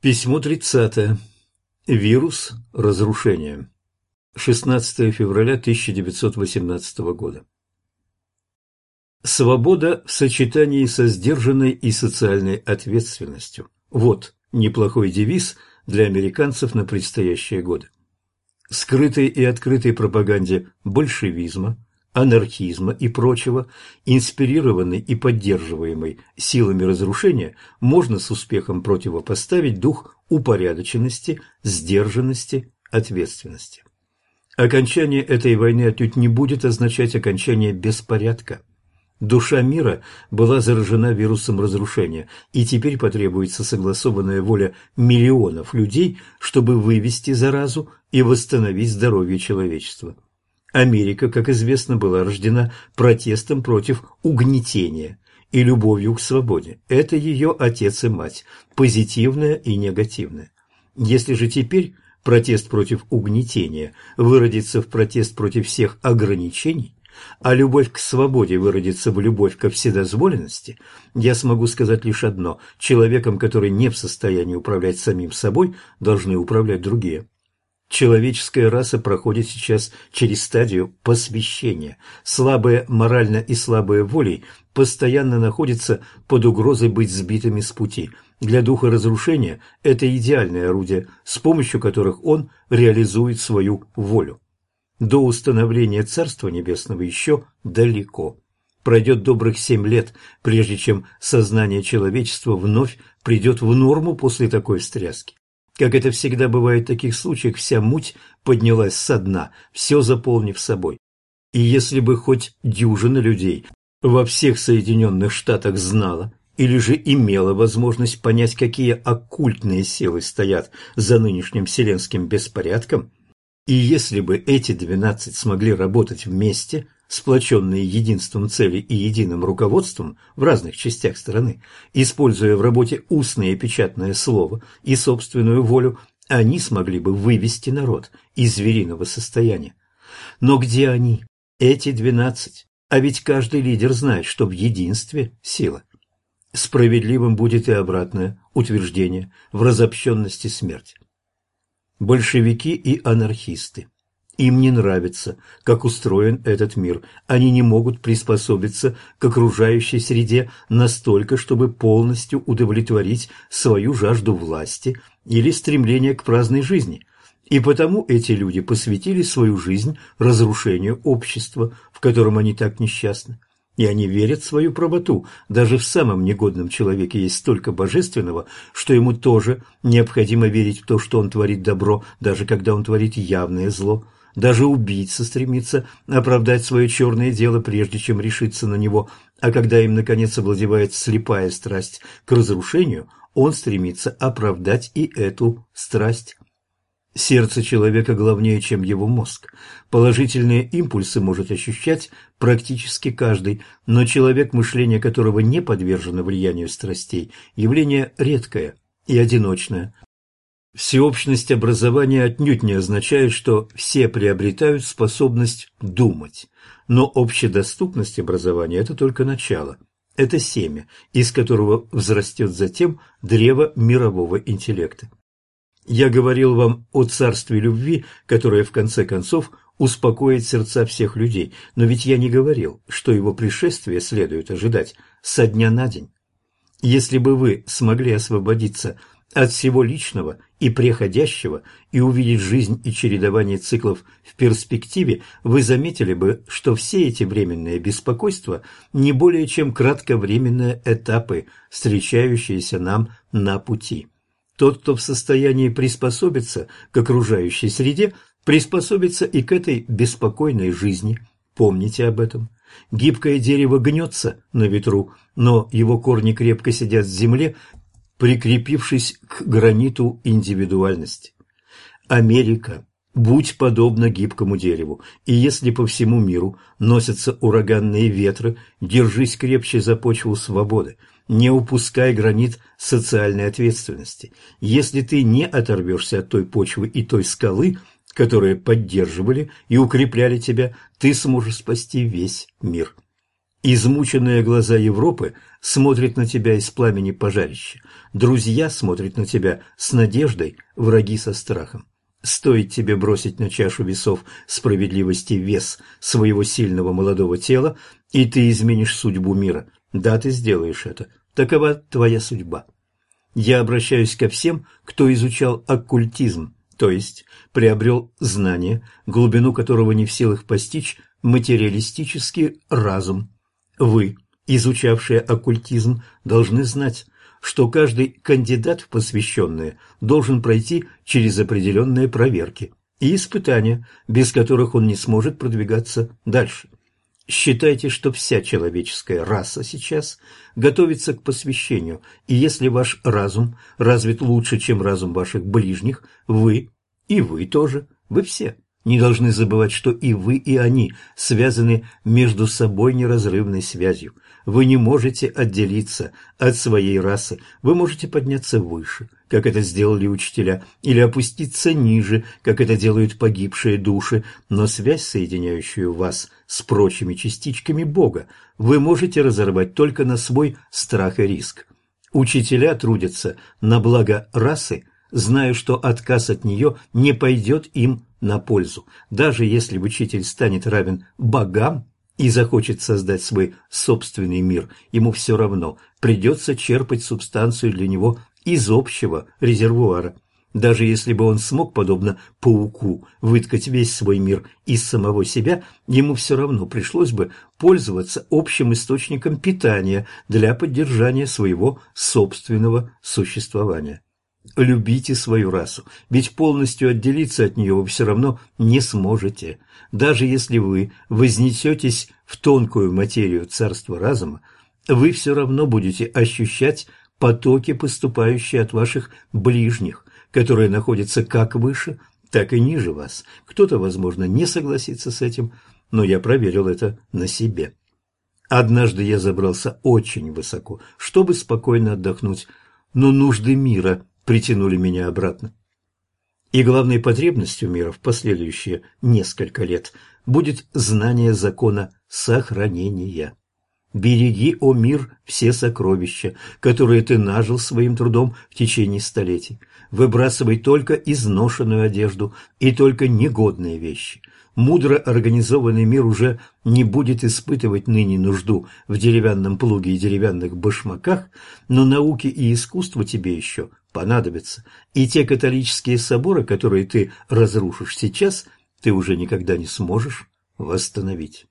Письмо 30. Вирус разрушения. 16 февраля 1918 года. Свобода в сочетании со сдержанной и социальной ответственностью. Вот неплохой девиз для американцев на предстоящие годы. Скрытой и открытой пропаганде большевизма, анархизма и прочего, инспирированный и поддерживаемый силами разрушения, можно с успехом противопоставить дух упорядоченности, сдержанности, ответственности. Окончание этой войны отнюдь не будет означать окончание беспорядка. Душа мира была заражена вирусом разрушения, и теперь потребуется согласованная воля миллионов людей, чтобы вывести заразу и восстановить здоровье человечества. Америка, как известно, была рождена протестом против угнетения и любовью к свободе. Это ее отец и мать, позитивное и негативное. Если же теперь протест против угнетения выродится в протест против всех ограничений, а любовь к свободе выродится в любовь ко вседозволенности, я смогу сказать лишь одно – человеком, который не в состоянии управлять самим собой, должны управлять другие. Человеческая раса проходит сейчас через стадию посвящения. Слабые морально и слабые волей постоянно находятся под угрозой быть сбитыми с пути. Для духа разрушения это идеальное орудие, с помощью которых он реализует свою волю. До установления Царства Небесного еще далеко. Пройдет добрых семь лет, прежде чем сознание человечества вновь придет в норму после такой встряски. Как это всегда бывает в таких случаях, вся муть поднялась со дна, все заполнив собой. И если бы хоть дюжина людей во всех Соединенных Штатах знала или же имела возможность понять, какие оккультные силы стоят за нынешним вселенским беспорядком, и если бы эти двенадцать смогли работать вместе – сплоченные единством цели и единым руководством в разных частях страны, используя в работе устное и печатное слово и собственную волю, они смогли бы вывести народ из звериного состояния. Но где они, эти двенадцать? А ведь каждый лидер знает, что в единстве сила. Справедливым будет и обратное утверждение в разобщенности смерть. Большевики и анархисты им не нравится, как устроен этот мир. Они не могут приспособиться к окружающей среде настолько, чтобы полностью удовлетворить свою жажду власти или стремление к праздной жизни. И потому эти люди посвятили свою жизнь разрушению общества, в котором они так несчастны. И они верят в свою правоту. Даже в самом негодном человеке есть столько божественного, что ему тоже необходимо верить в то, что он творит добро, даже когда он творит явное зло. Даже убийца стремится оправдать свое черное дело, прежде чем решиться на него, а когда им, наконец, овладевает слепая страсть к разрушению, он стремится оправдать и эту страсть. Сердце человека главнее, чем его мозг. Положительные импульсы может ощущать практически каждый, но человек, мышление которого не подвержено влиянию страстей, явление редкое и одиночное. Всеобщность образования отнюдь не означает, что все приобретают способность думать, но общедоступность образования – это только начало, это семя, из которого взрастет затем древо мирового интеллекта. Я говорил вам о царстве любви, которое в конце концов успокоит сердца всех людей, но ведь я не говорил, что его пришествие следует ожидать со дня на день. Если бы вы смогли освободиться от всего личного и преходящего и увидеть жизнь и чередование циклов в перспективе, вы заметили бы, что все эти временные беспокойства не более чем кратковременные этапы, встречающиеся нам на пути. Тот, кто в состоянии приспособиться к окружающей среде, приспособится и к этой беспокойной жизни. Помните об этом. Гибкое дерево гнется на ветру, но его корни крепко сидят в земле прикрепившись к граниту индивидуальности. Америка, будь подобна гибкому дереву, и если по всему миру носятся ураганные ветры, держись крепче за почву свободы, не упускай гранит социальной ответственности. Если ты не оторвешься от той почвы и той скалы, которые поддерживали и укрепляли тебя, ты сможешь спасти весь мир. Измученные глаза Европы смотрят на тебя из пламени пожарища. Друзья смотрят на тебя с надеждой, враги со страхом. Стоит тебе бросить на чашу весов справедливости вес своего сильного молодого тела, и ты изменишь судьбу мира. Да, ты сделаешь это. Такова твоя судьба. Я обращаюсь ко всем, кто изучал оккультизм, то есть приобрел знание, глубину которого не в силах постичь материалистический разум. Вы, изучавшие оккультизм, должны знать, что каждый кандидат в посвященные должен пройти через определенные проверки и испытания, без которых он не сможет продвигаться дальше. Считайте, что вся человеческая раса сейчас готовится к посвящению, и если ваш разум развит лучше, чем разум ваших ближних, вы, и вы тоже, вы все не должны забывать, что и вы, и они связаны между собой неразрывной связью. Вы не можете отделиться от своей расы, вы можете подняться выше, как это сделали учителя, или опуститься ниже, как это делают погибшие души, но связь, соединяющую вас с прочими частичками Бога, вы можете разорвать только на свой страх и риск. Учителя трудятся на благо расы, зная, что отказ от нее не пойдет им на пользу. Даже если учитель станет равен богам и захочет создать свой собственный мир, ему все равно придется черпать субстанцию для него из общего резервуара. Даже если бы он смог, подобно пауку, выткать весь свой мир из самого себя, ему все равно пришлось бы пользоваться общим источником питания для поддержания своего собственного существования. Любите свою расу, ведь полностью отделиться от нее вы все равно не сможете. Даже если вы вознесетесь в тонкую материю царства разума, вы все равно будете ощущать потоки, поступающие от ваших ближних, которые находятся как выше, так и ниже вас. Кто-то, возможно, не согласится с этим, но я проверил это на себе. Однажды я забрался очень высоко, чтобы спокойно отдохнуть, но нужды мира притянули меня обратно. И главной потребностью мира в последующие несколько лет будет знание закона сохранения. Береги, о мир, все сокровища, которые ты нажил своим трудом в течение столетий. Выбрасывай только изношенную одежду и только негодные вещи. Мудро организованный мир уже не будет испытывать ныне нужду в деревянном плуге и деревянных башмаках, но науки и искусство тебе еще понадобятся, и те католические соборы, которые ты разрушишь сейчас, ты уже никогда не сможешь восстановить.